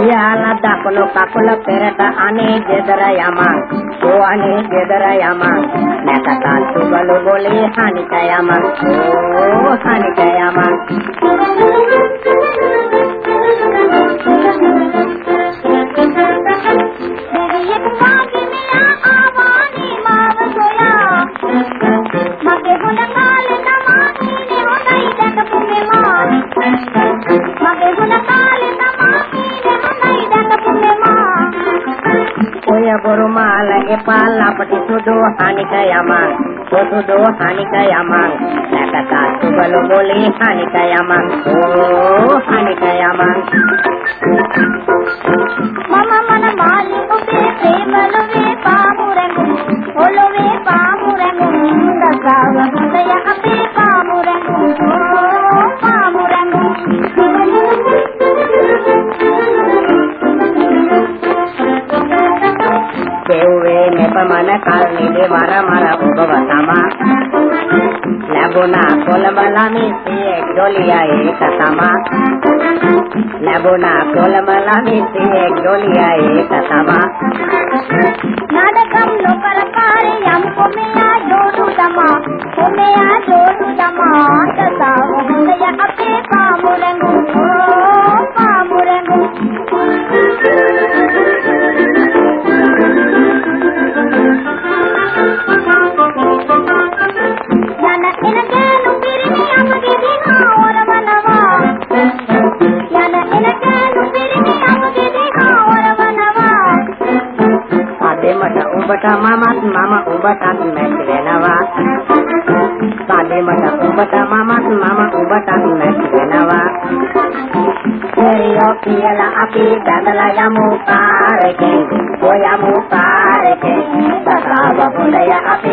Yala takono kakula pereta ane jedara yaman. O ane jedara yaman. Meka tantu galu gole hanika yaman. O hanika. ඔය බොරු මාල එපා ලපටි සුදු හනිත යමන්. සුදු හනිත යමන්. නැකතත් සුබලු ගොලේ හනිත යමන්. ඕ හනිත යමන්. මම මන මාලි ඔබේ ප්‍රේමලුවේ ಕೇಳುವೆ ನೆಪಮನ ಕಾಲನಿದೆ ಮರ ಮರ ಒಬ್ಬವ ಸಮ ನಗುನ ಕೊಲಬಲ ಮಿಸಿ ಎಗ್ಡೋಲಿಯ ಏಕ ಸಮ ನಗುನ ಕೊಲಬಲ ಮಿಸಿ ಎಗ್ಡೋಲಿಯ ಏಕ ಸಮ mata ubata mama mama ubata main renawa sade mata ubata mama mama ubata main renawa Yo kiyala api dadala yamu parke, oyamu parke, tata babulaya api